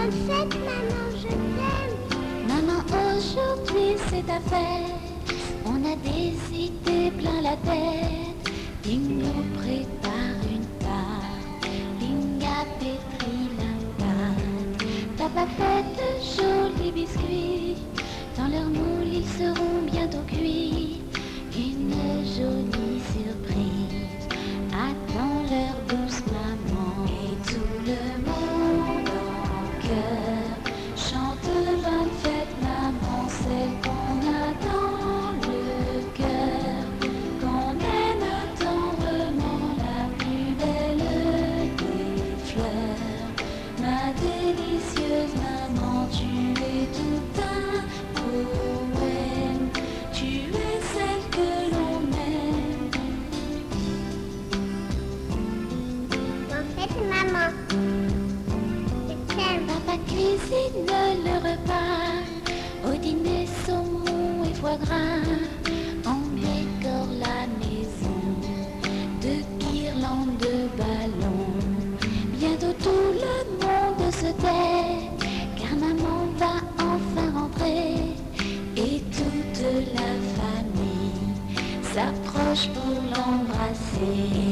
bonne fête, maman, je t'aime. Maman, aujourd'hui c'est ta fête. On a des idées plein la tête. Ding prépare une tarte. Ding a pétri la pâte. Papa fait de jolis biscuits. Dans leur moule, ils seront bientôt cuits. Une jolie Fête, maman. Papa cuisine le repas. Au dîner saumon et foie gras. On décore la maison De guirlandes de ballons. Bientôt tout le monde se tait Car maman va enfin rentrer. Et toute la famille S'approche pour l'embrasser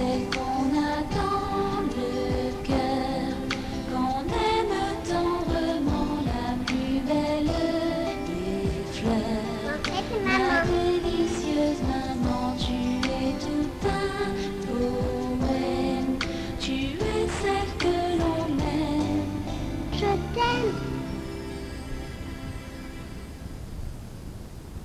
maman,